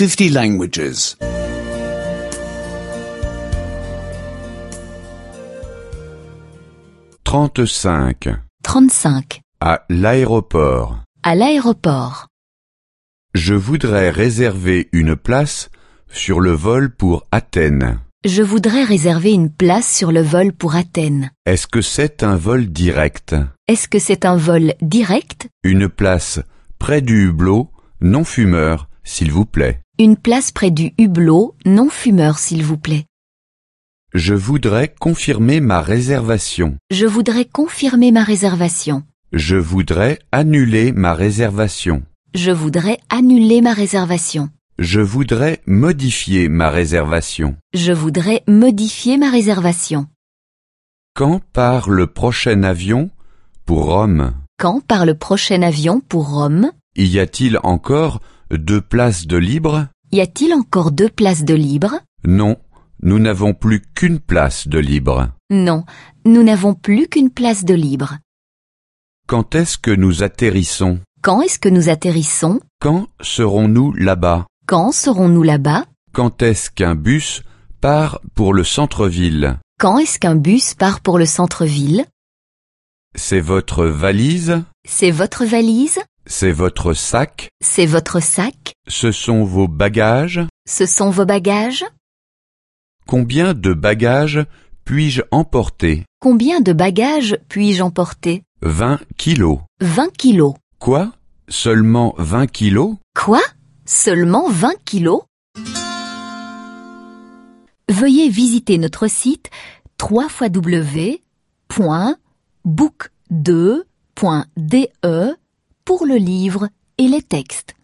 50 languages. 35. 35. À l'aéroport. À l'aéroport. Je voudrais réserver une place sur le vol pour Athènes. Je voudrais réserver une place sur le vol pour Athènes. Est-ce que c'est un vol direct? Est-ce que c'est un vol direct? Une place près du hublot, non fumeur, s'il vous plaît. Une place près du hublot, non fumeur s'il vous plaît. Je voudrais confirmer ma réservation. Je voudrais confirmer ma réservation. Je voudrais annuler ma réservation. Je voudrais annuler ma réservation. Je voudrais modifier ma réservation. Je voudrais modifier ma réservation. Quand part le prochain avion pour Rome? Quand part le prochain avion pour Rome? Y a-t-il encore deux places de libre? Y a-t-il encore deux places de libre? Non, nous n'avons plus qu'une place de libre. Non, nous n'avons plus qu'une place de libre. Quand est-ce que nous atterrissons? Quand est-ce que nous atterrissons? Quand serons-nous là-bas? Quand serons-nous là-bas? Quand est-ce qu'un bus part pour le centre-ville? Quand est-ce qu'un bus part pour le centre-ville? C'est votre valise? C'est votre valise? C'est votre sac? C'est votre sac? Ce sont vos bagages? Ce sont vos bagages? Combien de bagages puis-je emporter? Combien de bagages puis-je emporter? 20 kilos. 20 kilos. Quoi? Seulement 20 kilos? Quoi? Seulement 20 kilos? Veuillez visiter notre site www.book2.de pour le livre et les textes.